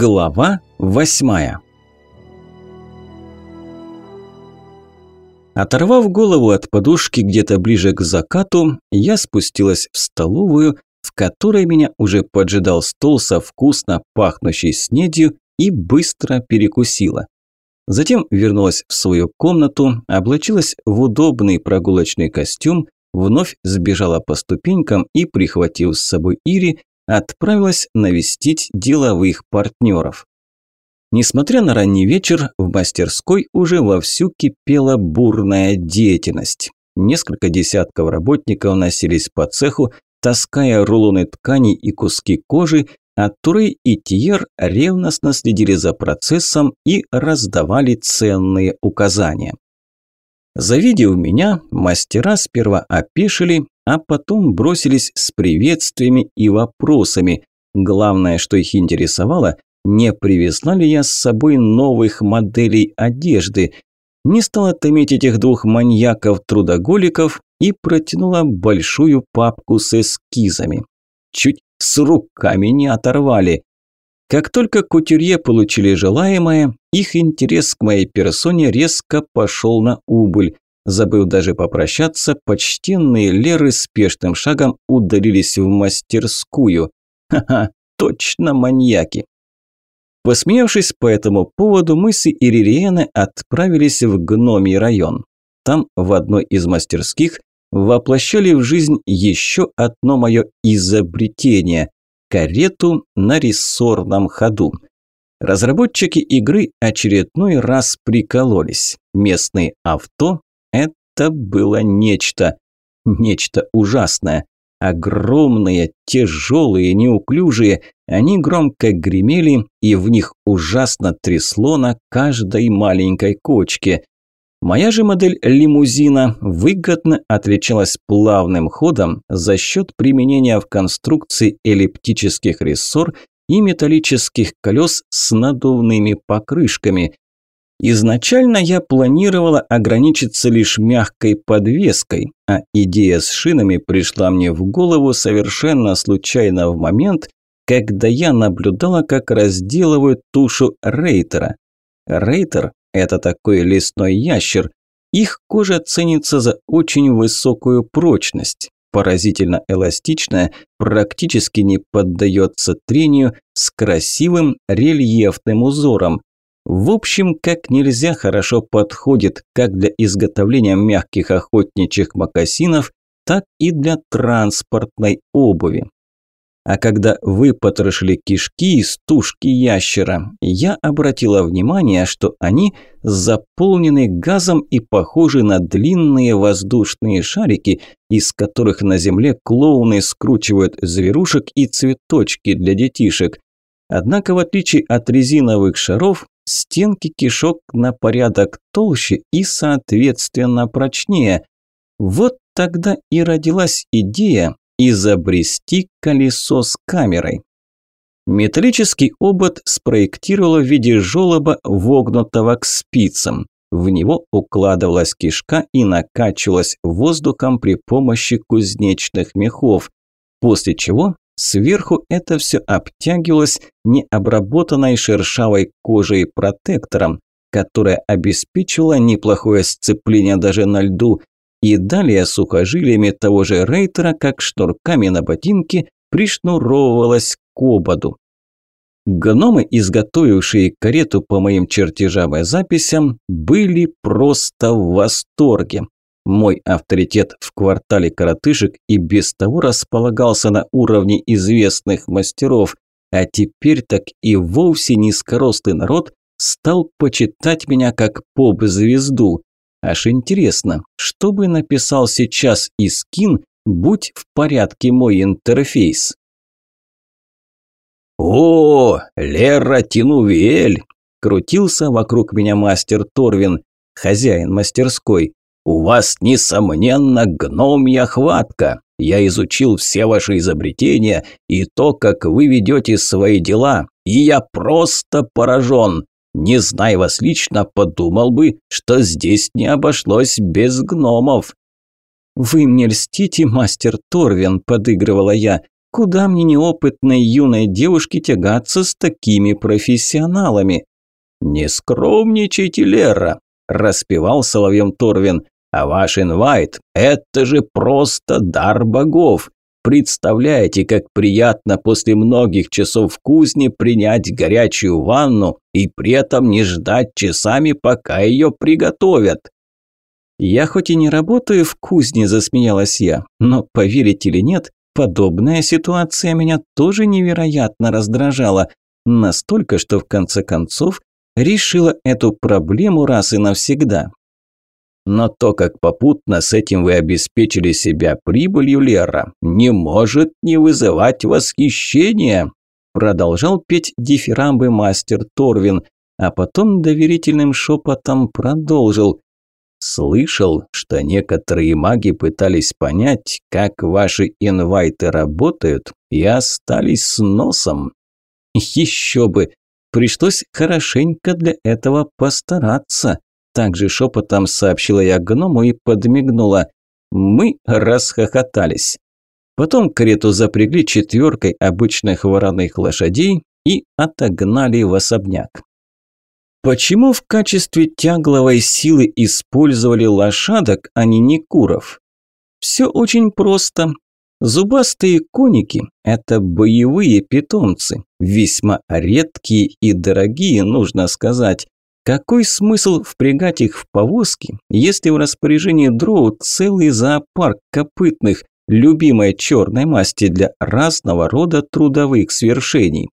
Глава восьмая Оторвав голову от подушки где-то ближе к закату, я спустилась в столовую, в которой меня уже поджидал стол со вкусно пахнущей снедью и быстро перекусила. Затем вернулась в свою комнату, облачилась в удобный прогулочный костюм, вновь сбежала по ступенькам и, прихватив с собой Ири, отправилась навестить деловых партнеров. Несмотря на ранний вечер, в мастерской уже вовсю кипела бурная деятельность. Несколько десятков работников носились по цеху, таская рулоны тканей и куски кожи, а Турей и Тиер ревностно следили за процессом и раздавали ценные указания. Завидев меня, мастера сперва опешили, а потом бросились с приветствиями и вопросами. Главное, что их интересовало, не привезла ли я с собой новых моделей одежды. Не стала томить этих двух маньяков-трудоголиков и протянула большую папку с эскизами. Чуть с руками не оторвали. Как только кутюрье получили желаемое, их интерес к моей персоне резко пошел на убыль. Забыв даже попрощаться, почтенные Леры спешным шагом удалились в мастерскую. Ха-ха, точно маньяки. Посмеявшись по этому поводу, мы с Иририены отправились в Гномий район. Там, в одной из мастерских, воплощали в жизнь еще одно мое изобретение – карету на рессорном ходу. Разработчики игры очередной раз прикололись. Местные авто – это было нечто. Нечто ужасное. Огромные, тяжелые, неуклюжие, они громко гремели, и в них ужасно трясло на каждой маленькой кочке. Моя же модель лимузина выгодно отличалась плавным ходом за счет применения в конструкции эллиптических рессор и металлических колес с надувными покрышками, Изначально я планировала ограничиться лишь мягкой подвеской, а идея с шинами пришла мне в голову совершенно случайно в момент, когда я наблюдала, как разделывают тушу рейтера. Рейтер – это такой лесной ящер. Их кожа ценится за очень высокую прочность, поразительно эластичная, практически не поддается трению, с красивым рельефным узором. В общем, как нельзя хорошо подходит как для изготовления мягких охотничьих мокасинов, так и для транспортной обуви. А когда выпотрошили кишки из тушки ящера, я обратила внимание, что они заполнены газом и похожи на длинные воздушные шарики, из которых на земле клоуны скручивают зверушек и цветочки для детишек. Однако, в отличие от резиновых шаров, стенки кишок на порядок толще и, соответственно, прочнее. Вот тогда и родилась идея изобрести колесо с камерой. Металлический обод спроектировала в виде желоба, вогнутого к спицам. В него укладывалась кишка и накачивалась воздухом при помощи кузнечных мехов, после чего Сверху это все обтягивалось необработанной шершавой кожей протектором, которая обеспечивала неплохое сцепление даже на льду, и далее сухожилиями того же рейтера, как шнурками на ботинке, пришнуровывалась к ободу. Гномы, изготовившие карету по моим чертежам и записям, были просто в восторге. Мой авторитет в квартале коротышек и без того располагался на уровне известных мастеров, а теперь так и вовсе низкорослый народ стал почитать меня как поп-звезду. Аж интересно, что бы написал сейчас Искин, будь в порядке мой интерфейс. «О, Лера Тинувель!» – крутился вокруг меня мастер Торвин, хозяин мастерской. У вас, несомненно, гномья хватка. Я изучил все ваши изобретения и то, как вы ведете свои дела, и я просто поражен. Не зная вас лично, подумал бы, что здесь не обошлось без гномов». «Вы мне льстите, мастер Торвин», – подыгрывала я. куда мне неопытной юной девушке тягаться с такими профессионалами? Не скромничайте, Лера, распевал соловьем Торвин. А ваш инвайт – это же просто дар богов. Представляете, как приятно после многих часов в кузне принять горячую ванну и при этом не ждать часами, пока ее приготовят. Я хоть и не работаю в кузне, засмеялась я, но поверить или нет, подобная ситуация меня тоже невероятно раздражала. Настолько, что в конце концов решила эту проблему раз и навсегда. Но то, как попутно с этим вы обеспечили себя прибылью, Лера, не может не вызывать восхищения. Продолжал петь дифирамбы мастер Торвин, а потом доверительным шепотом продолжил. Слышал, что некоторые маги пытались понять, как ваши инвайты работают, и остались с носом. Еще бы, пришлось хорошенько для этого постараться. Также шепотом сообщила я гному и подмигнула. Мы расхохотались. Потом карету запрягли четверкой обычных вороных лошадей и отогнали в особняк. Почему в качестве тягловой силы использовали лошадок, а не некуров? Все очень просто. Зубастые коники – это боевые питомцы, весьма редкие и дорогие, нужно сказать. Какой смысл впрягать их в повозки, если в распоряжении дроу целый зоопарк копытных, любимой черной масти для разного рода трудовых свершений?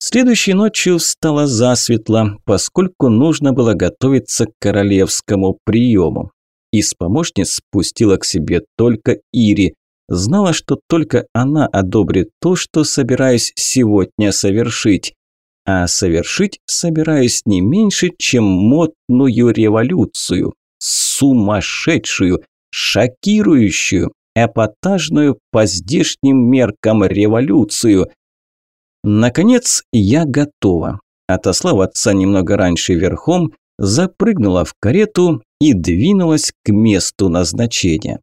Следующей ночью стало засветло, поскольку нужно было готовиться к королевскому приему. Из помощниц спустила к себе только Ири. Знала, что только она одобрит то, что собираюсь сегодня совершить а совершить собираюсь не меньше, чем модную революцию. Сумасшедшую, шокирующую, эпатажную по здешним меркам революцию. Наконец, я готова. Отослав отца немного раньше верхом, запрыгнула в карету и двинулась к месту назначения.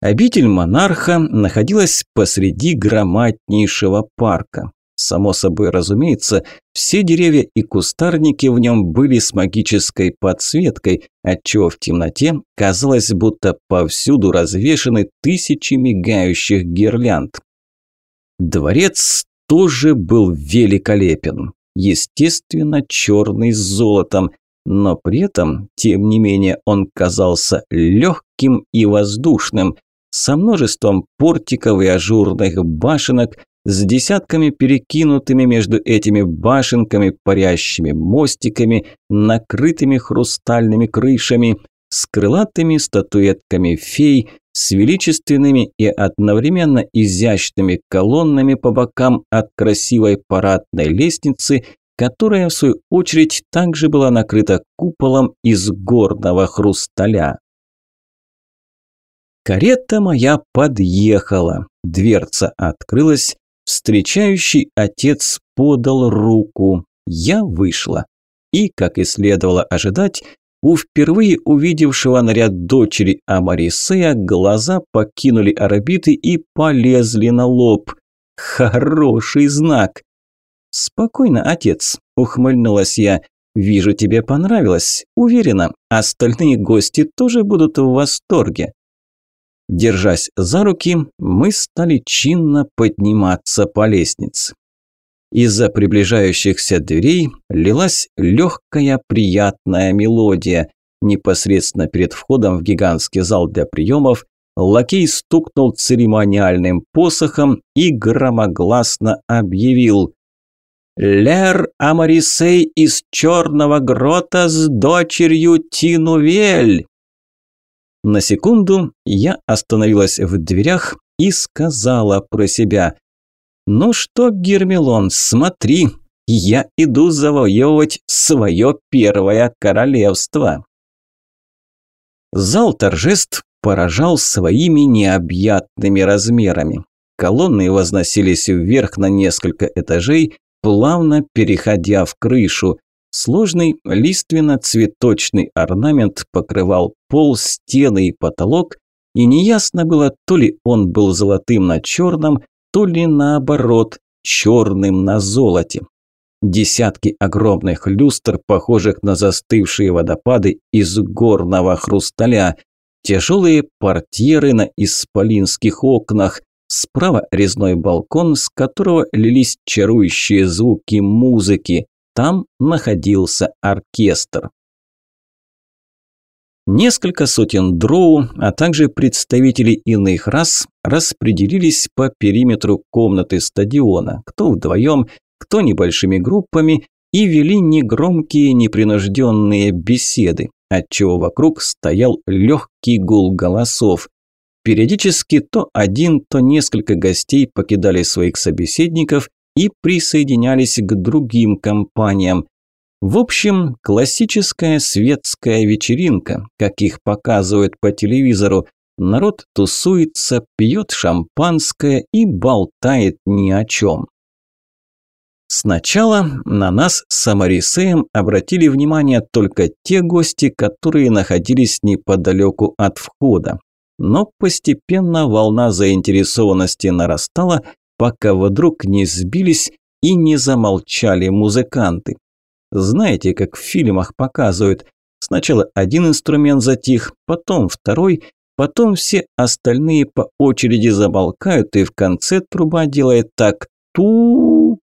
Обитель монарха находилась посреди громаднейшего парка. Само собой разумеется, все деревья и кустарники в нем были с магической подсветкой, отчего в темноте казалось, будто повсюду развешаны тысячи мигающих гирлянд. Дворец тоже был великолепен. Естественно, черный с золотом, но при этом, тем не менее, он казался легким и воздушным, со множеством портиков и ажурных башенок, с десятками перекинутыми между этими башенками парящими мостиками, накрытыми хрустальными крышами, с крылатыми статуэтками фей, с величественными и одновременно изящными колоннами по бокам от красивой парадной лестницы, которая в свою очередь также была накрыта куполом из горного хрусталя. Карета моя подъехала, дверца открылась, Встречающий отец подал руку. Я вышла. И, как и следовало ожидать, у впервые увидевшего наряд дочери Амарисея глаза покинули орбиты и полезли на лоб. Хороший знак. «Спокойно, отец», – ухмыльнулась я. «Вижу, тебе понравилось. Уверена, остальные гости тоже будут в восторге». Держась за руки, мы стали чинно подниматься по лестнице. Из-за приближающихся дверей лилась легкая приятная мелодия. Непосредственно перед входом в гигантский зал для приемов лакей стукнул церемониальным посохом и громогласно объявил «Лер Амарисей из Черного Грота с дочерью Тинувель!» На секунду я остановилась в дверях и сказала про себя. «Ну что, Гермелон, смотри, я иду завоевывать свое первое королевство». Зал торжеств поражал своими необъятными размерами. Колонны возносились вверх на несколько этажей, плавно переходя в крышу. Сложный лиственно-цветочный орнамент покрывал пол, стены и потолок, и неясно было, то ли он был золотым на черном, то ли наоборот, черным на золоте. Десятки огромных люстр, похожих на застывшие водопады из горного хрусталя, тяжелые портьеры на исполинских окнах, справа резной балкон, с которого лились чарующие звуки музыки, там находился оркестр. Несколько сотен дроу, а также представители иных рас распределились по периметру комнаты стадиона, кто вдвоем, кто небольшими группами, и вели негромкие, непринужденные беседы, отчего вокруг стоял легкий гул голосов. Периодически то один, то несколько гостей покидали своих собеседников и присоединялись к другим компаниям, в общем, классическая светская вечеринка, как их показывают по телевизору. Народ тусуется, пьет шампанское и болтает ни о чем. Сначала на нас с Амарисеем обратили внимание только те гости, которые находились неподалеку от входа. Но постепенно волна заинтересованности нарастала, пока вдруг не сбились и не замолчали музыканты. Знаете, как в фильмах показывают. Сначала один инструмент затих, потом второй, потом все остальные по очереди замолкают, и в конце труба делает так ту.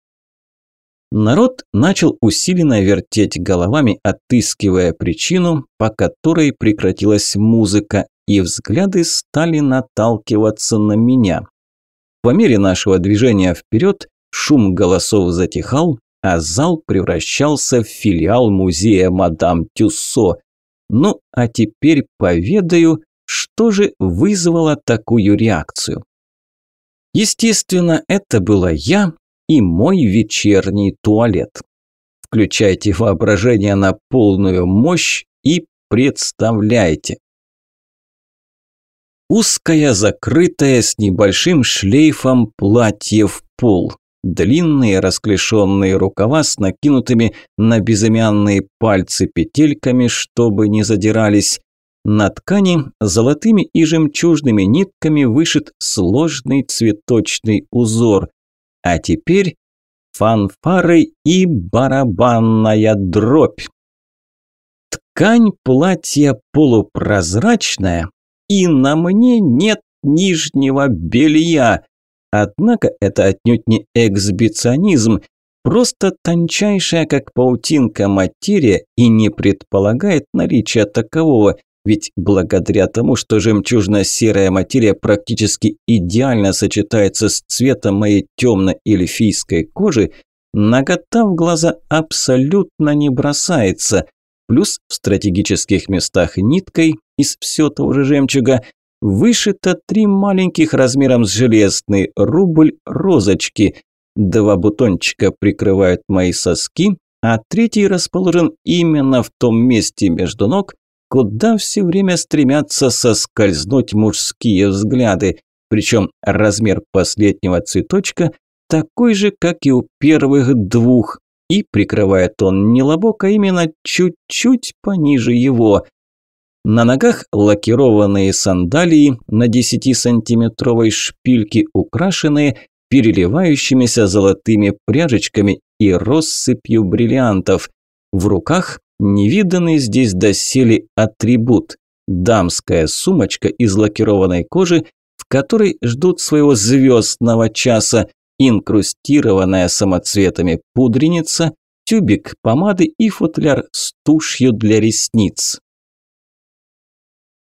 Народ начал усиленно вертеть головами, отыскивая причину, по которой прекратилась музыка, и взгляды стали наталкиваться на меня. По мере нашего движения вперед шум голосов затихал, а зал превращался в филиал музея мадам Тюссо. Ну, а теперь поведаю, что же вызвало такую реакцию. Естественно, это была я и мой вечерний туалет. Включайте воображение на полную мощь и представляйте. Узкое, закрытое, с небольшим шлейфом платье в пол. Длинные расклешенные рукава с накинутыми на безымянные пальцы петельками, чтобы не задирались. На ткани золотыми и жемчужными нитками вышит сложный цветочный узор. А теперь фанфары и барабанная дробь. Ткань платья полупрозрачная, и на мне нет нижнего белья. Однако это отнюдь не эксбиционизм, просто тончайшая, как паутинка, материя и не предполагает наличия такового, ведь благодаря тому, что жемчужно-серая материя практически идеально сочетается с цветом моей темно-эльфийской кожи, нагота в глаза абсолютно не бросается. Плюс в стратегических местах ниткой из все того же жемчуга Вышито три маленьких размером с железный рубль розочки. Два бутончика прикрывают мои соски, а третий расположен именно в том месте между ног, куда все время стремятся соскользнуть мужские взгляды. Причем размер последнего цветочка такой же, как и у первых двух, и прикрывает он не лобок, а именно чуть-чуть пониже его. На ногах лакированные сандалии на 10-сантиметровой шпильке, украшенные переливающимися золотыми пряжечками и россыпью бриллиантов. В руках невиданный здесь доселе атрибут – дамская сумочка из лакированной кожи, в которой ждут своего звездного часа, инкрустированная самоцветами пудреница, тюбик помады и футляр с тушью для ресниц.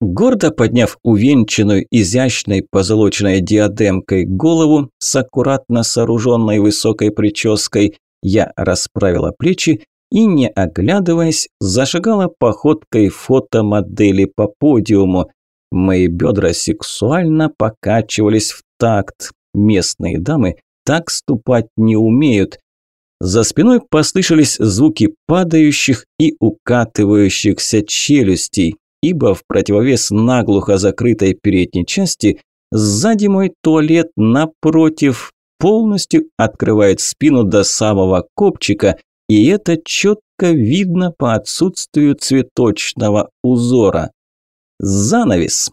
Гордо подняв увенчанную изящной позолоченной диадемкой голову с аккуратно сооруженной высокой прической, я расправила плечи и, не оглядываясь, зашагала походкой фотомодели по подиуму. Мои бедра сексуально покачивались в такт. Местные дамы так ступать не умеют. За спиной послышались звуки падающих и укатывающихся челюстей ибо в противовес наглухо закрытой передней части сзади мой туалет напротив полностью открывает спину до самого копчика, и это четко видно по отсутствию цветочного узора. Занавес.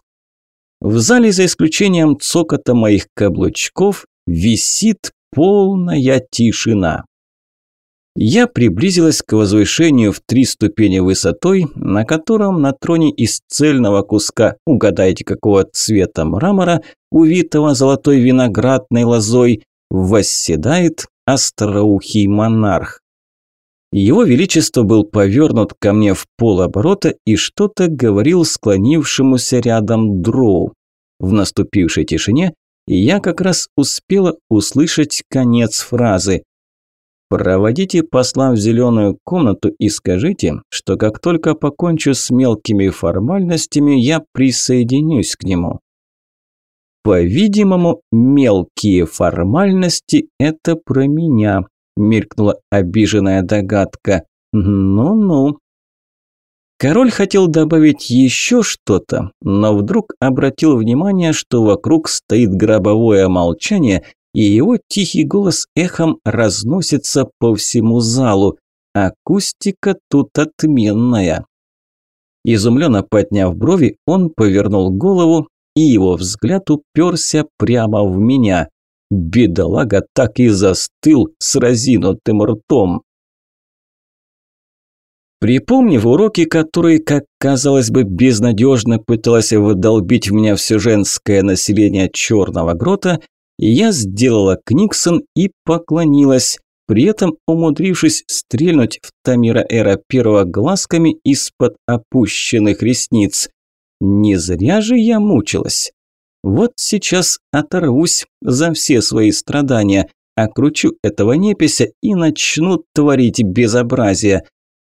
В зале, за исключением цокота моих каблучков, висит полная тишина. Я приблизилась к возвышению в три ступени высотой, на котором на троне из цельного куска, угадайте какого цвета мрамора, увитого золотой виноградной лозой, восседает остроухий монарх. Его Величество был повернут ко мне в полоборота и что-то говорил склонившемуся рядом дроу. В наступившей тишине я как раз успела услышать конец фразы. Проводите посла в зеленую комнату и скажите, что как только покончу с мелкими формальностями, я присоединюсь к нему. По-видимому, мелкие формальности – это про меня, мелькнула обиженная догадка. Ну-ну. Король хотел добавить еще что-то, но вдруг обратил внимание, что вокруг стоит гробовое молчание, и его тихий голос эхом разносится по всему залу. Акустика тут отменная. Изумленно подняв брови, он повернул голову, и его взгляд уперся прямо в меня. Бедолага так и застыл с разинутым ртом. Припомнив уроки, которые, как казалось бы, безнадежно пыталась выдолбить в меня все женское население Черного Грота, я сделала Книксон и поклонилась, при этом умудрившись стрельнуть в Тамира Эра первого глазками из-под опущенных ресниц. Не зря же я мучилась. Вот сейчас оторвусь за все свои страдания, окручу этого непися и начну творить безобразие.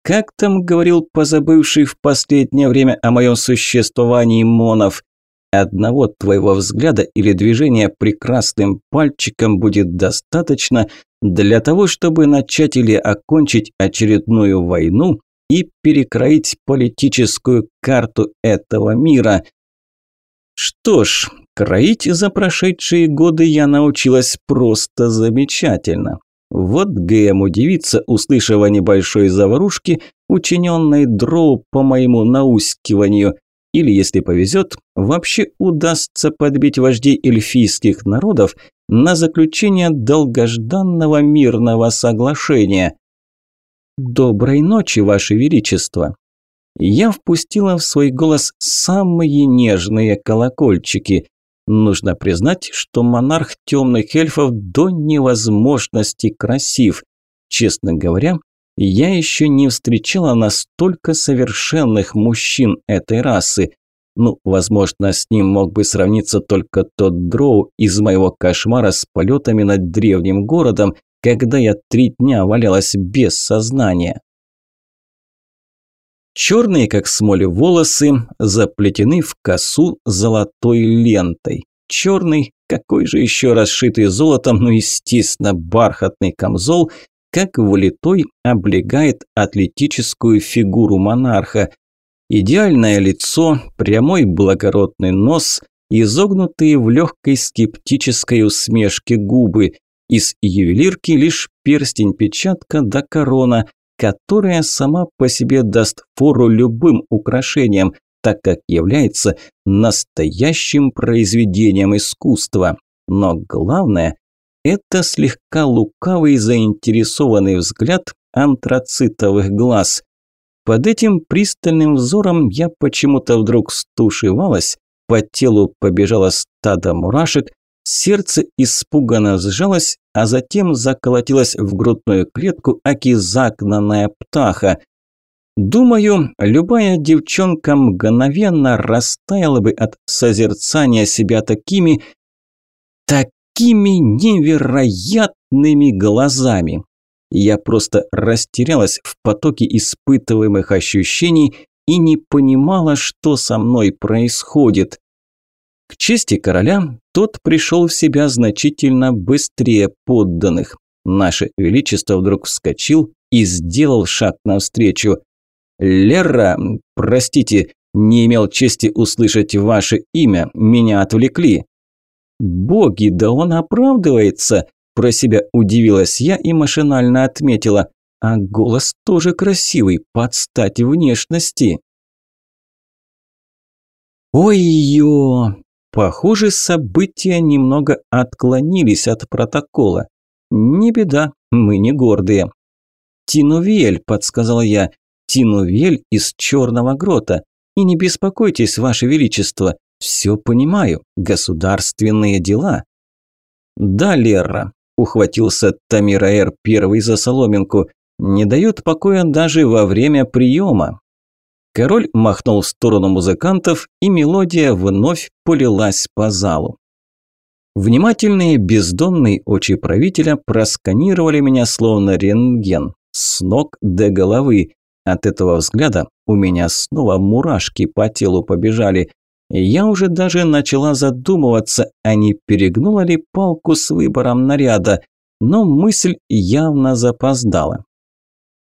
Как там говорил позабывший в последнее время о моем существовании Монов? Одного твоего взгляда или движения прекрасным пальчиком будет достаточно для того, чтобы начать или окончить очередную войну и перекроить политическую карту этого мира. Что ж, кроить за прошедшие годы я научилась просто замечательно. Вот ГМ удивится, услышав о небольшой заварушке, учиненной дроу по моему наускиванию, или, если повезет, вообще удастся подбить вождей эльфийских народов на заключение долгожданного мирного соглашения. «Доброй ночи, Ваше Величество!» Я впустила в свой голос самые нежные колокольчики. Нужно признать, что монарх темных эльфов до невозможности красив. Честно говоря, я еще не встречала настолько совершенных мужчин этой расы. Ну, возможно, с ним мог бы сравниться только тот дроу из моего кошмара с полетами над древним городом, когда я три дня валялась без сознания. Черные, как смоли, волосы заплетены в косу золотой лентой. Черный, какой же еще расшитый золотом, ну естественно, бархатный камзол как влитой облегает атлетическую фигуру монарха. Идеальное лицо, прямой благородный нос, изогнутые в легкой скептической усмешке губы. Из ювелирки лишь перстень-печатка да корона, которая сама по себе даст фору любым украшениям, так как является настоящим произведением искусства. Но главное, это слегка лукавый заинтересованный взгляд антрацитовых глаз. Под этим пристальным взором я почему-то вдруг стушевалась, по телу побежало стадо мурашек, сердце испуганно сжалось, а затем заколотилось в грудную клетку аки загнанная птаха. Думаю, любая девчонка мгновенно растаяла бы от созерцания себя такими, так такими невероятными глазами. Я просто растерялась в потоке испытываемых ощущений и не понимала, что со мной происходит. К чести короля, тот пришел в себя значительно быстрее подданных. Наше Величество вдруг вскочил и сделал шаг навстречу. «Лера, простите, не имел чести услышать ваше имя, меня отвлекли». «Боги, да он оправдывается!» Про себя удивилась я и машинально отметила. А голос тоже красивый, под стать внешности. «Ой-ё!» Похоже, события немного отклонились от протокола. Не беда, мы не гордые. «Тинувель», – подсказал я, – «Тинувель из Черного грота. И не беспокойтесь, Ваше Величество, все понимаю, государственные дела». «Да, Лера», – ухватился Тамираэр первый за соломинку, – «не дают покоя даже во время приема. Король махнул в сторону музыкантов, и мелодия вновь полилась по залу. Внимательные бездонные очи правителя просканировали меня словно рентген, с ног до головы. От этого взгляда у меня снова мурашки по телу побежали. Я уже даже начала задумываться, а не перегнула ли палку с выбором наряда, но мысль явно запоздала.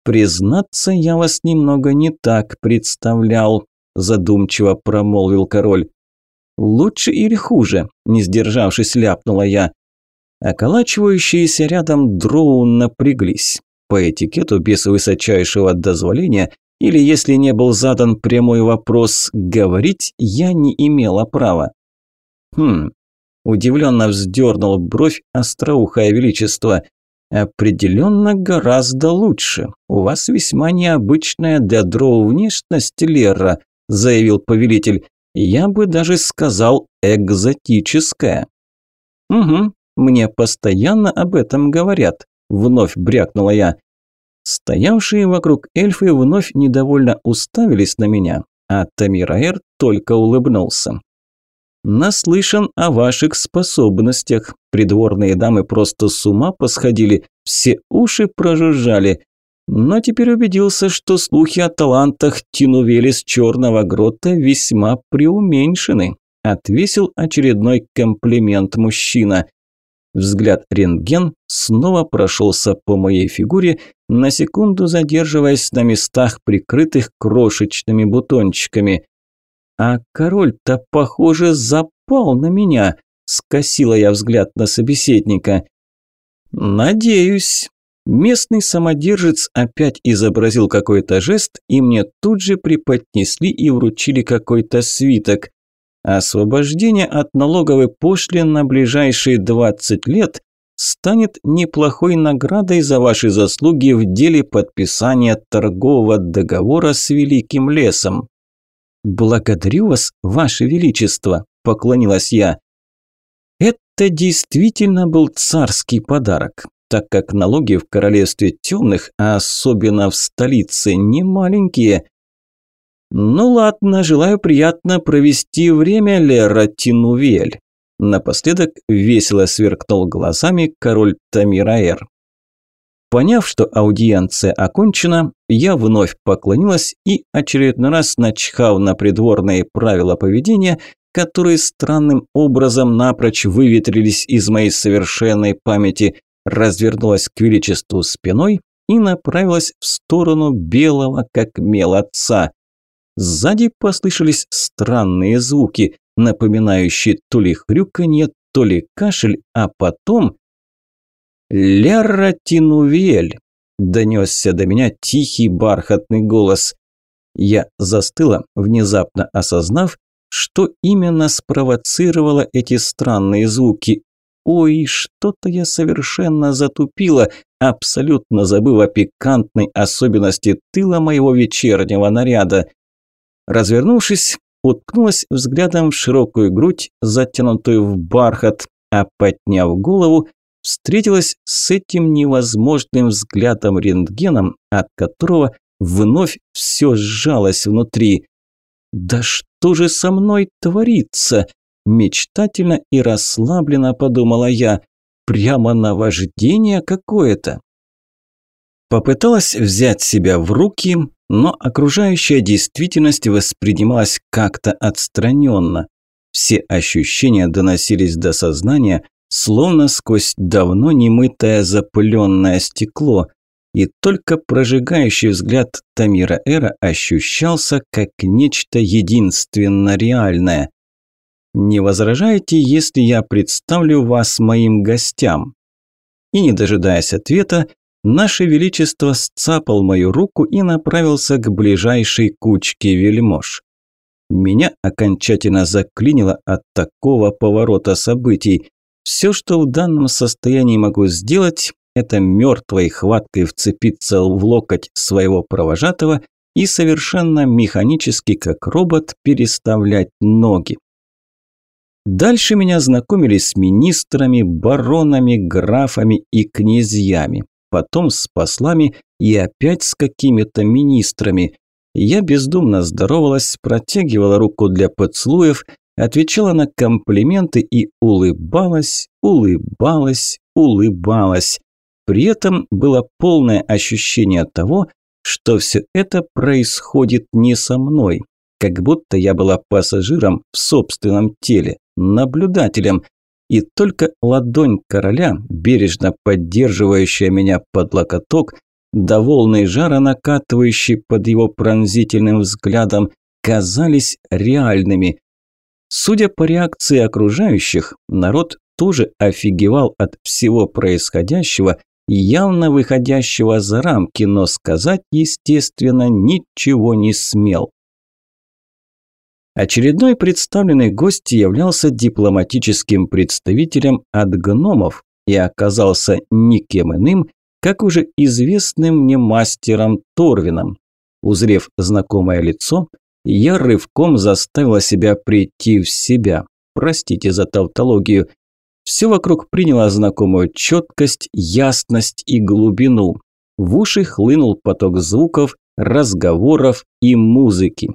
«Признаться, я вас немного не так представлял», – задумчиво промолвил король. «Лучше или хуже?» – не сдержавшись, ляпнула я. Околачивающиеся рядом дроу напряглись. По этикету без высочайшего дозволения, или если не был задан прямой вопрос, говорить я не имела права. «Хм», – удивленно вздернул бровь остроухое величество – «Определенно гораздо лучше. У вас весьма необычная для дроу внешность, Лера», – заявил повелитель. «Я бы даже сказал экзотическая». «Угу, мне постоянно об этом говорят», – вновь брякнула я. Стоявшие вокруг эльфы вновь недовольно уставились на меня, а Тамираэр только улыбнулся. Наслышан о ваших способностях. Придворные дамы просто с ума посходили, все уши прожужжали. Но теперь убедился, что слухи о талантах Тинувели с Черного Грота весьма преуменьшены. Отвесил очередной комплимент мужчина. Взгляд рентген снова прошелся по моей фигуре, на секунду задерживаясь на местах, прикрытых крошечными бутончиками. А король-то, похоже, запал на меня. Скосила я взгляд на собеседника. Надеюсь. Местный самодержец опять изобразил какой-то жест, и мне тут же преподнесли и вручили какой-то свиток. Освобождение от налоговой пошлин на ближайшие 20 лет станет неплохой наградой за ваши заслуги в деле подписания торгового договора с Великим лесом. «Благодарю вас, ваше величество», – поклонилась я. Это действительно был царский подарок, так как налоги в королевстве темных, а особенно в столице, не маленькие. Ну ладно, желаю приятно провести время, Лера Тинувель. Напоследок весело сверкнул глазами король Тамираэр. Поняв, что аудиенция окончена, я вновь поклонилась и, очередной раз начхав на придворные правила поведения, которые странным образом напрочь выветрились из моей совершенной памяти, развернулась к величеству спиной и направилась в сторону белого, как мел отца. Сзади послышались странные звуки, напоминающие то ли хрюканье, то ли кашель, а потом «Лера Тинувель!» – донесся до меня тихий бархатный голос. Я застыла, внезапно осознав, что именно спровоцировало эти странные звуки. Ой, что-то я совершенно затупила, абсолютно забыв о пикантной особенности тыла моего вечернего наряда. Развернувшись, уткнулась взглядом в широкую грудь, затянутую в бархат, а подняв голову, встретилась с этим невозможным взглядом рентгеном, от которого вновь все сжалось внутри. «Да что же со мной творится?» Мечтательно и расслабленно подумала я. Прямо наваждение какое-то. Попыталась взять себя в руки, но окружающая действительность воспринималась как-то отстраненно. Все ощущения доносились до сознания, словно сквозь давно немытое запыленное стекло, и только прожигающий взгляд Тамира Эра ощущался как нечто единственно реальное. «Не возражаете, если я представлю вас моим гостям?» И не дожидаясь ответа, Наше Величество сцапал мою руку и направился к ближайшей кучке вельмож. Меня окончательно заклинило от такого поворота событий. Все, что в данном состоянии могу сделать, это мертвой хваткой вцепиться в локоть своего провожатого и совершенно механически, как робот, переставлять ноги. Дальше меня знакомили с министрами, баронами, графами и князьями, потом с послами и опять с какими-то министрами. Я бездумно здоровалась, протягивала руку для поцелуев, отвечала на комплименты и улыбалась, улыбалась, улыбалась. При этом было полное ощущение того, что все это происходит не со мной, как будто я была пассажиром в собственном теле, наблюдателем, и только ладонь короля, бережно поддерживающая меня под локоток, до волны жара, накатывающей под его пронзительным взглядом, казались реальными. Судя по реакции окружающих, народ тоже офигевал от всего происходящего явно выходящего за рамки, но сказать, естественно, ничего не смел. Очередной представленный гость являлся дипломатическим представителем от гномов и оказался никем иным, как уже известным мне мастером Торвином. Узрев знакомое лицо, я рывком заставила себя прийти в себя. Простите за тавтологию. Все вокруг приняло знакомую четкость, ясность и глубину. В уши хлынул поток звуков, разговоров и музыки.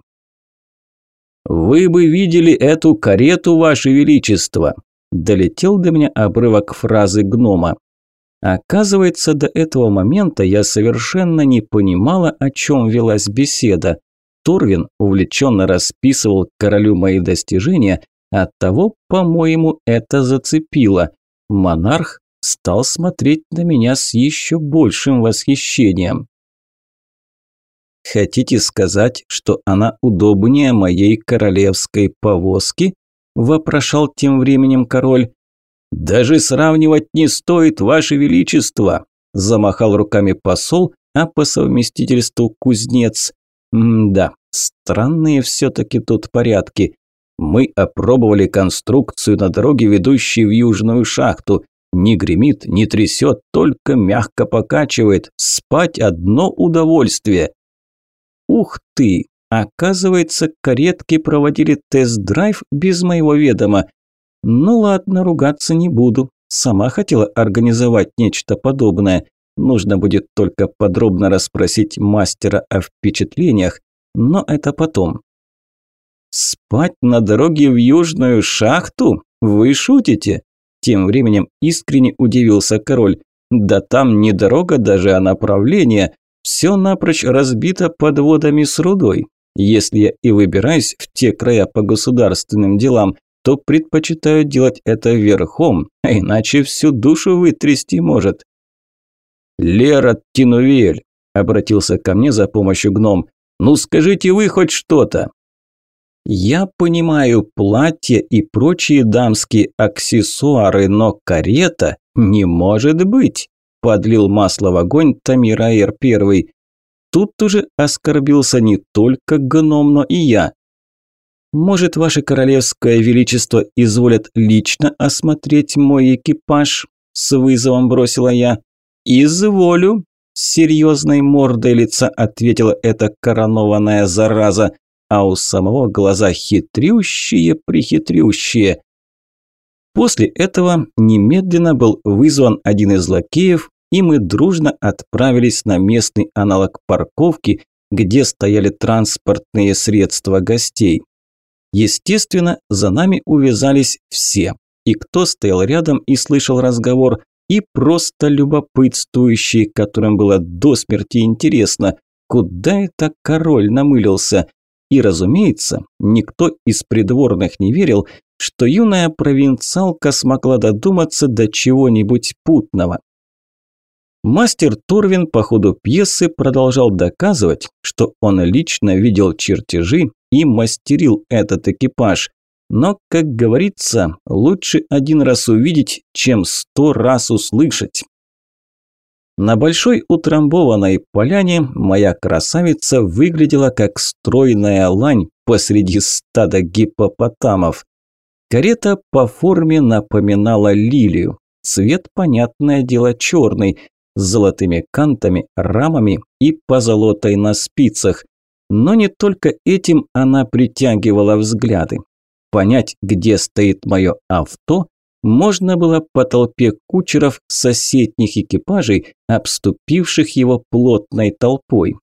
«Вы бы видели эту карету, Ваше Величество!» Долетел до меня обрывок фразы гнома. Оказывается, до этого момента я совершенно не понимала, о чем велась беседа. Торвин увлеченно расписывал королю мои достижения, Оттого, по-моему, это зацепило. Монарх стал смотреть на меня с еще большим восхищением. «Хотите сказать, что она удобнее моей королевской повозки?» – вопрошал тем временем король. «Даже сравнивать не стоит, ваше величество!» – замахал руками посол, а по совместительству кузнец. «М-да, странные все-таки тут порядки. Мы опробовали конструкцию на дороге, ведущей в южную шахту. Не гремит, не трясет, только мягко покачивает. Спать одно удовольствие. Ух ты! Оказывается, каретки проводили тест-драйв без моего ведома. Ну ладно, ругаться не буду. Сама хотела организовать нечто подобное. Нужно будет только подробно расспросить мастера о впечатлениях, но это потом. «Спать на дороге в южную шахту? Вы шутите?» Тем временем искренне удивился король. «Да там не дорога даже, а направление. Все напрочь разбито подводами с рудой. Если я и выбираюсь в те края по государственным делам, то предпочитаю делать это верхом, а иначе всю душу вытрясти может». «Лера Тинувель», – обратился ко мне за помощью гном, – «ну скажите вы хоть что-то». Я понимаю платье и прочие дамские аксессуары, но карета не может быть, подлил масло в огонь Тамираэр первый. Тут уже оскорбился не только гном, но и я. Может, ваше королевское величество изволят лично осмотреть мой экипаж? С вызовом бросила я. Изволю, с серьезной мордой лица ответила эта коронованная зараза а у самого глаза хитрющие-прихитрющие. После этого немедленно был вызван один из лакеев, и мы дружно отправились на местный аналог парковки, где стояли транспортные средства гостей. Естественно, за нами увязались все, и кто стоял рядом и слышал разговор, и просто любопытствующие, которым было до смерти интересно, куда это король намылился, и, разумеется, никто из придворных не верил, что юная провинциалка смогла додуматься до чего-нибудь путного. Мастер Торвин по ходу пьесы продолжал доказывать, что он лично видел чертежи и мастерил этот экипаж. Но, как говорится, лучше один раз увидеть, чем сто раз услышать. На большой утрамбованной поляне моя красавица выглядела как стройная лань, посреди стада гипопотамов. Карета по форме напоминала лилию. Цвет, понятное дело, черный, с золотыми кантами, рамами и позолотой на спицах. Но не только этим она притягивала взгляды. Понять, где стоит мое авто, можно было по толпе кучеров соседних экипажей, обступивших его плотной толпой.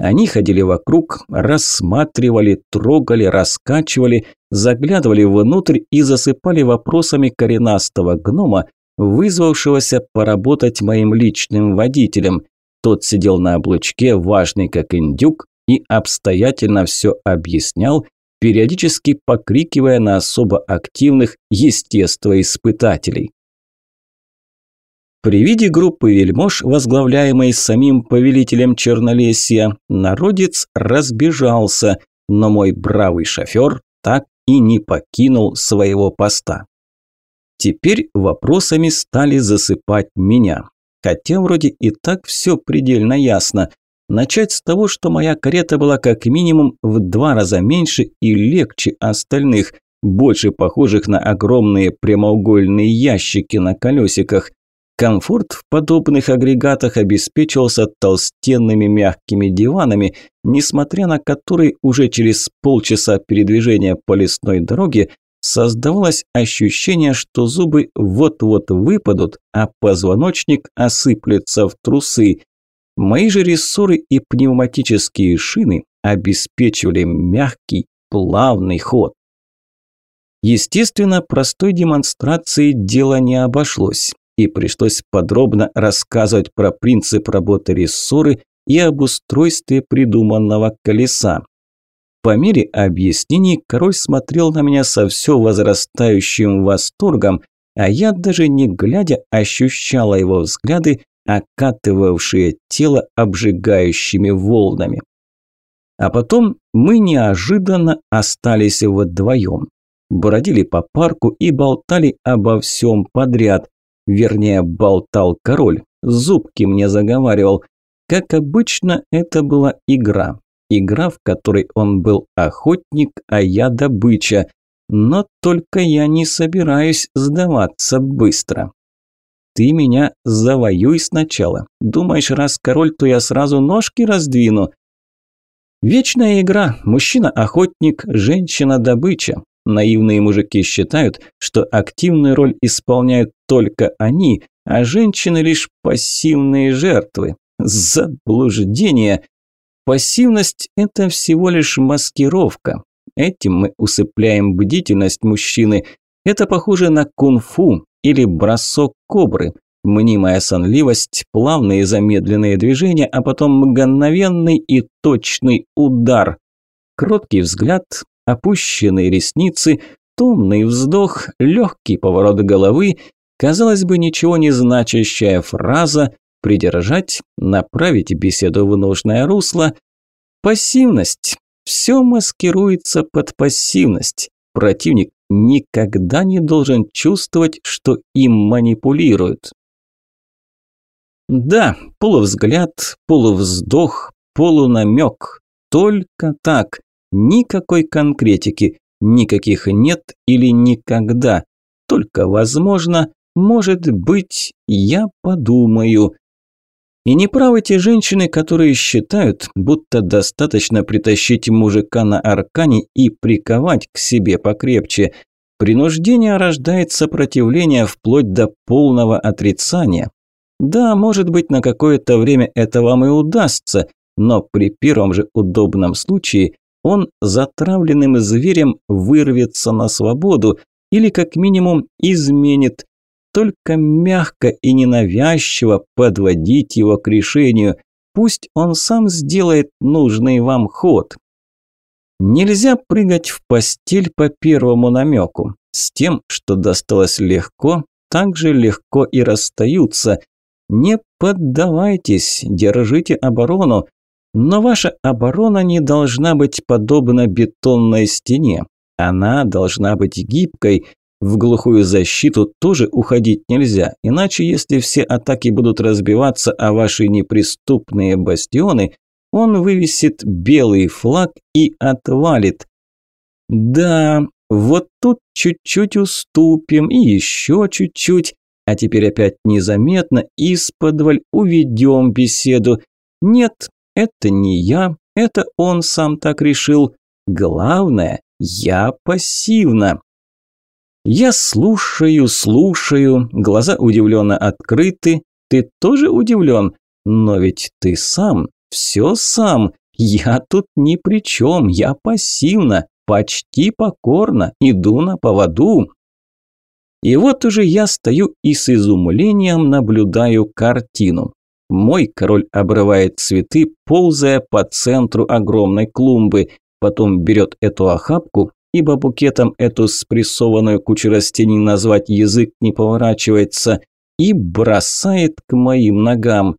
Они ходили вокруг, рассматривали, трогали, раскачивали, заглядывали внутрь и засыпали вопросами коренастого гнома, вызвавшегося поработать моим личным водителем. Тот сидел на облучке, важный как индюк, и обстоятельно все объяснял, периодически покрикивая на особо активных естествоиспытателей. При виде группы вельмож, возглавляемой самим повелителем Чернолесья, народец разбежался, но мой бравый шофер так и не покинул своего поста. Теперь вопросами стали засыпать меня. Хотя вроде и так все предельно ясно. Начать с того, что моя карета была как минимум в два раза меньше и легче остальных, больше похожих на огромные прямоугольные ящики на колесиках. Комфорт в подобных агрегатах обеспечивался толстенными мягкими диванами, несмотря на которые уже через полчаса передвижения по лесной дороге создавалось ощущение, что зубы вот-вот выпадут, а позвоночник осыплется в трусы. Мои же рессоры и пневматические шины обеспечивали мягкий, плавный ход. Естественно, простой демонстрации дело не обошлось, и пришлось подробно рассказывать про принцип работы рессоры и об устройстве придуманного колеса. По мере объяснений король смотрел на меня со все возрастающим восторгом, а я даже не глядя ощущала его взгляды окатывавшие тело обжигающими волнами. А потом мы неожиданно остались вдвоем. Бродили по парку и болтали обо всем подряд. Вернее, болтал король, зубки мне заговаривал. Как обычно, это была игра. Игра, в которой он был охотник, а я добыча. Но только я не собираюсь сдаваться быстро. Ты меня завоюй сначала. Думаешь, раз король, то я сразу ножки раздвину. Вечная игра. Мужчина-охотник, женщина-добыча. Наивные мужики считают, что активную роль исполняют только они, а женщины лишь пассивные жертвы. Заблуждение. Пассивность – это всего лишь маскировка. Этим мы усыпляем бдительность мужчины. Это похоже на кунг-фу, или бросок кобры. Мнимая сонливость, плавные замедленные движения, а потом мгновенный и точный удар. Кроткий взгляд, опущенные ресницы, томный вздох, легкий поворот головы, казалось бы, ничего не значащая фраза, придержать, направить беседу в нужное русло. Пассивность. Все маскируется под пассивность. Противник никогда не должен чувствовать, что им манипулируют. Да, полувзгляд, полувздох, полунамек. Только так. Никакой конкретики, никаких нет или никогда. Только возможно, может быть, я подумаю. И не правы те женщины, которые считают, будто достаточно притащить мужика на аркане и приковать к себе покрепче. Принуждение рождает сопротивление вплоть до полного отрицания. Да, может быть, на какое-то время это вам и удастся, но при первом же удобном случае он затравленным зверем вырвется на свободу или как минимум изменит, только мягко и ненавязчиво подводить его к решению. Пусть он сам сделает нужный вам ход. Нельзя прыгать в постель по первому намеку. С тем, что досталось легко, так же легко и расстаются. Не поддавайтесь, держите оборону. Но ваша оборона не должна быть подобна бетонной стене. Она должна быть гибкой, в глухую защиту тоже уходить нельзя, иначе если все атаки будут разбиваться о ваши неприступные бастионы, он вывесит белый флаг и отвалит, Да, вот тут чуть-чуть уступим и еще чуть-чуть, а теперь опять незаметно исподволь уведем беседу. Нет, это не я, это он сам так решил. Главное, я пассивно. Я слушаю, слушаю, глаза удивленно открыты. Ты тоже удивлен? Но ведь ты сам, все сам. Я тут ни при чем, я пассивно, почти покорно, иду на поводу. И вот уже я стою и с изумлением наблюдаю картину. Мой король обрывает цветы, ползая по центру огромной клумбы, потом берет эту охапку, ибо букетом эту спрессованную кучу растений назвать язык не поворачивается, и бросает к моим ногам.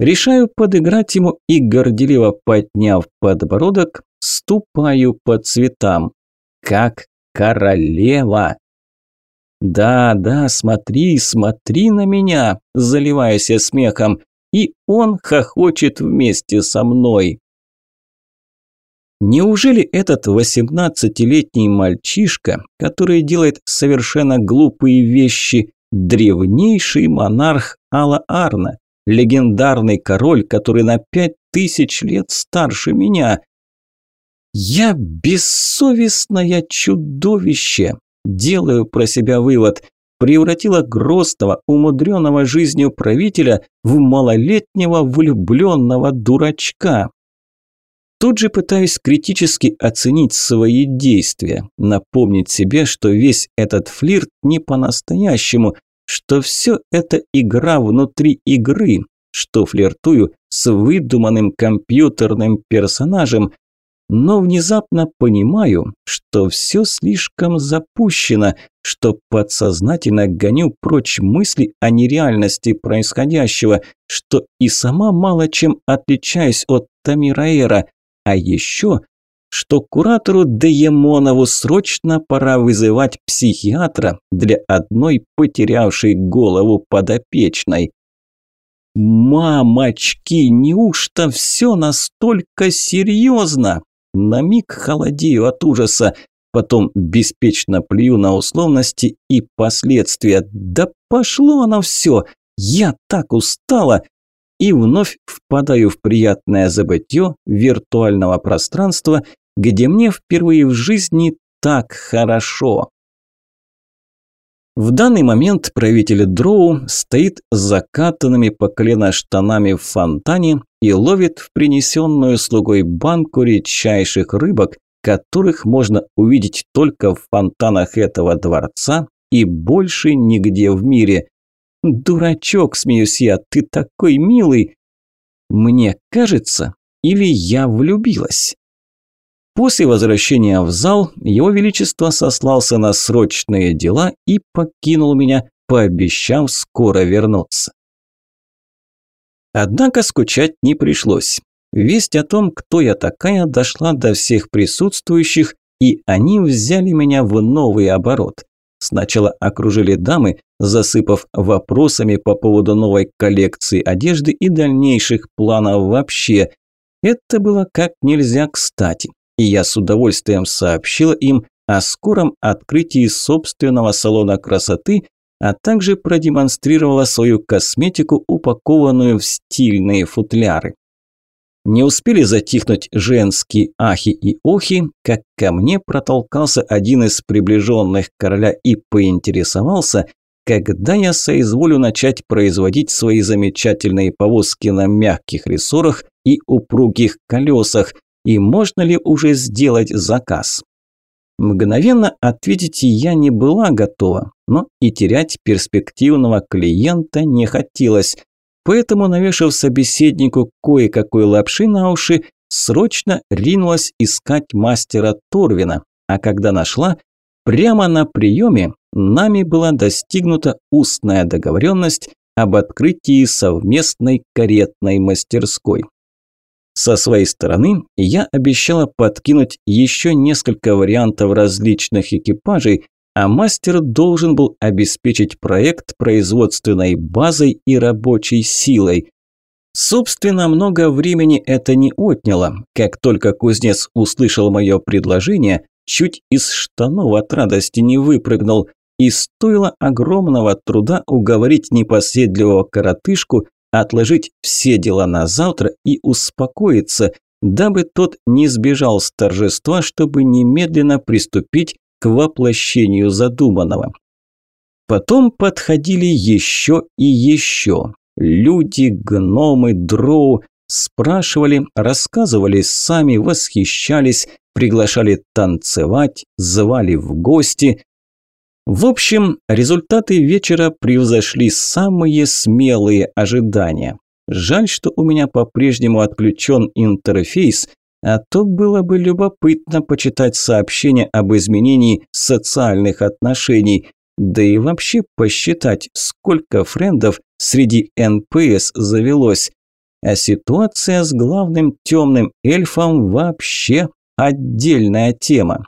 Решаю подыграть ему и, горделиво подняв подбородок, ступаю по цветам. Как королева. «Да, да, смотри, смотри на меня!» – заливаясь смехом. И он хохочет вместе со мной. Неужели этот восемнадцатилетний мальчишка, который делает совершенно глупые вещи, древнейший монарх Алла Арна, легендарный король, который на пять тысяч лет старше меня? Я бессовестное чудовище, делаю про себя вывод, превратила грозного, умудренного жизнью правителя в малолетнего влюбленного дурачка. Тут же пытаюсь критически оценить свои действия, напомнить себе, что весь этот флирт не по-настоящему, что все это игра внутри игры, что флиртую с выдуманным компьютерным персонажем, но внезапно понимаю, что все слишком запущено, что подсознательно гоню прочь мысли о нереальности происходящего, что и сама мало чем отличаюсь от Тамираэра, а еще, что куратору Деемонову срочно пора вызывать психиатра для одной потерявшей голову подопечной. «Мамочки, неужто все настолько серьезно?» На миг холодею от ужаса, потом беспечно плюю на условности и последствия. Да пошло оно все! Я так устала! И вновь впадаю в приятное забытье виртуального пространства, где мне впервые в жизни так хорошо. В данный момент правитель Дроу стоит с закатанными по колено штанами в фонтане и ловит в принесенную слугой банку редчайших рыбок, которых можно увидеть только в фонтанах этого дворца и больше нигде в мире. «Дурачок, смеюсь я, ты такой милый!» «Мне кажется, или я влюбилась?» После возвращения в зал его величество сослался на срочные дела и покинул меня, пообещав скоро вернуться. Однако скучать не пришлось. Весть о том, кто я такая, дошла до всех присутствующих, и они взяли меня в новый оборот. Сначала окружили дамы, засыпав вопросами по поводу новой коллекции одежды и дальнейших планов вообще. Это было как нельзя кстати и я с удовольствием сообщила им о скором открытии собственного салона красоты, а также продемонстрировала свою косметику, упакованную в стильные футляры. Не успели затихнуть женские ахи и охи, как ко мне протолкался один из приближенных короля и поинтересовался, когда я соизволю начать производить свои замечательные повозки на мягких рессорах и упругих колесах, и можно ли уже сделать заказ. Мгновенно ответить я не была готова, но и терять перспективного клиента не хотелось, поэтому, навешав собеседнику кое-какой лапши на уши, срочно ринулась искать мастера Торвина, а когда нашла, прямо на приеме нами была достигнута устная договоренность об открытии совместной каретной мастерской. Со своей стороны я обещала подкинуть еще несколько вариантов различных экипажей, а мастер должен был обеспечить проект производственной базой и рабочей силой. Собственно, много времени это не отняло. Как только кузнец услышал мое предложение, чуть из штанов от радости не выпрыгнул. И стоило огромного труда уговорить непоседливого коротышку отложить все дела на завтра и успокоиться, дабы тот не сбежал с торжества, чтобы немедленно приступить к воплощению задуманного. Потом подходили еще и еще. Люди, гномы, дроу спрашивали, рассказывали сами, восхищались, приглашали танцевать, звали в гости. В общем, результаты вечера превзошли самые смелые ожидания. Жаль, что у меня по-прежнему отключен интерфейс, а то было бы любопытно почитать сообщения об изменении социальных отношений, да и вообще посчитать, сколько френдов среди НПС завелось. А ситуация с главным темным эльфом вообще отдельная тема.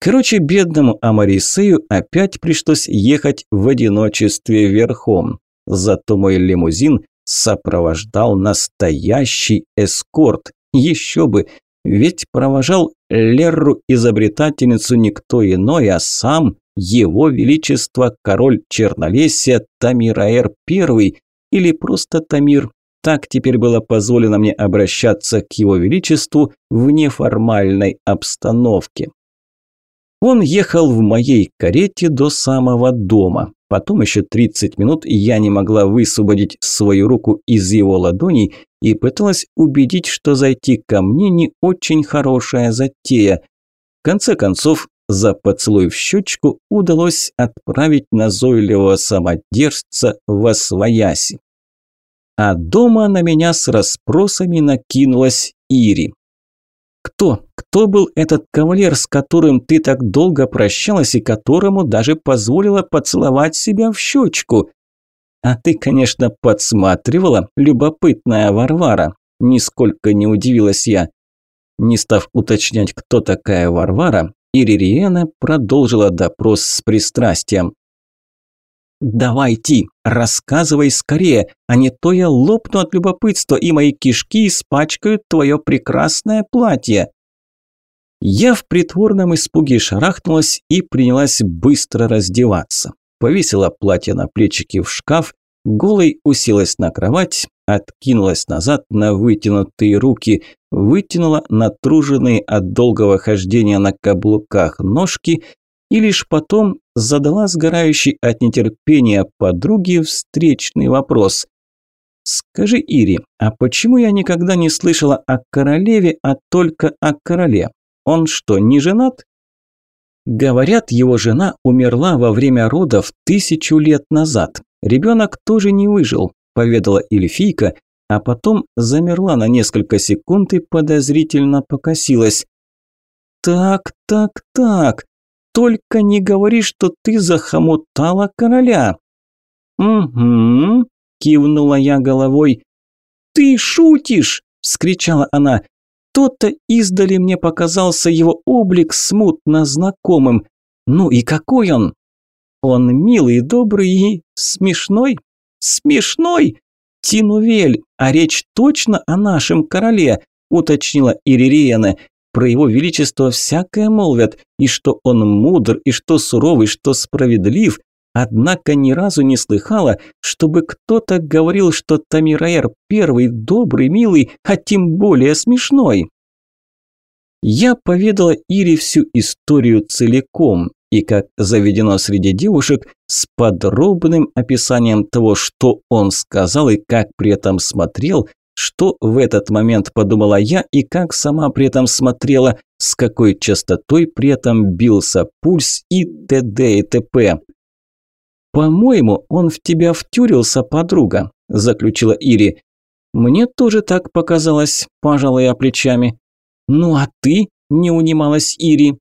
Короче, бедному Амарисею опять пришлось ехать в одиночестве верхом. Зато мой лимузин сопровождал настоящий эскорт. Еще бы, ведь провожал Лерру изобретательницу никто иной, а сам его величество король Чернолесья Тамираэр I или просто Тамир. Так теперь было позволено мне обращаться к его величеству в неформальной обстановке. Он ехал в моей карете до самого дома. Потом еще 30 минут я не могла высвободить свою руку из его ладоней и пыталась убедить, что зайти ко мне не очень хорошая затея. В конце концов, за поцелуй в щечку удалось отправить назойливого самодержца в освояси. А дома на меня с расспросами накинулась Ири. Кто? Кто был этот кавалер, с которым ты так долго прощалась и которому даже позволила поцеловать себя в щечку? А ты, конечно, подсматривала, любопытная Варвара. Нисколько не удивилась я. Не став уточнять, кто такая Варвара, Иририена продолжила допрос с пристрастием. «Давай, Ти, рассказывай скорее, а не то я лопну от любопытства, и мои кишки испачкают твое прекрасное платье». Я в притворном испуге шарахнулась и принялась быстро раздеваться. Повесила платье на плечики в шкаф, голой уселась на кровать, откинулась назад на вытянутые руки, вытянула натруженные от долгого хождения на каблуках ножки и лишь потом задала сгорающей от нетерпения подруге встречный вопрос. «Скажи, Ири, а почему я никогда не слышала о королеве, а только о короле? Он что, не женат?» Говорят, его жена умерла во время родов тысячу лет назад. Ребенок тоже не выжил, поведала эльфийка, а потом замерла на несколько секунд и подозрительно покосилась. «Так, так, так, только не говори, что ты захомутала короля». «Угу», – кивнула я головой. «Ты шутишь!» – вскричала она. «То-то издали мне показался его облик смутно знакомым. Ну и какой он?» «Он милый, добрый и смешной?» «Смешной? Тинувель, а речь точно о нашем короле?» – уточнила Иририена. Про его величество всякое молвят, и что он мудр, и что суровый, что справедлив, однако ни разу не слыхала, чтобы кто-то говорил, что Тамираэр первый добрый, милый, а тем более смешной. Я поведала Ире всю историю целиком, и, как заведено среди девушек, с подробным описанием того, что он сказал и как при этом смотрел, что в этот момент подумала я и как сама при этом смотрела, с какой частотой при этом бился пульс и т.д. и т.п. «По-моему, он в тебя втюрился, подруга», – заключила Ири. «Мне тоже так показалось», – пожала я плечами. «Ну а ты?» – не унималась Ири.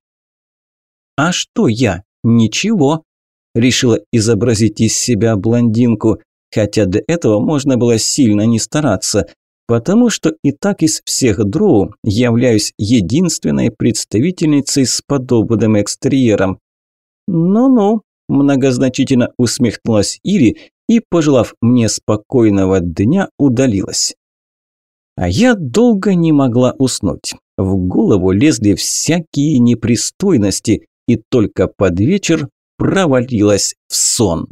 «А что я? Ничего», – решила изобразить из себя блондинку, хотя до этого можно было сильно не стараться потому что и так из всех дроу являюсь единственной представительницей с подобным экстерьером. «Ну-ну», – многозначительно усмехнулась Ири и, пожелав мне спокойного дня, удалилась. А я долго не могла уснуть. в голову лезли всякие непристойности, и только под вечер провалилась в сон.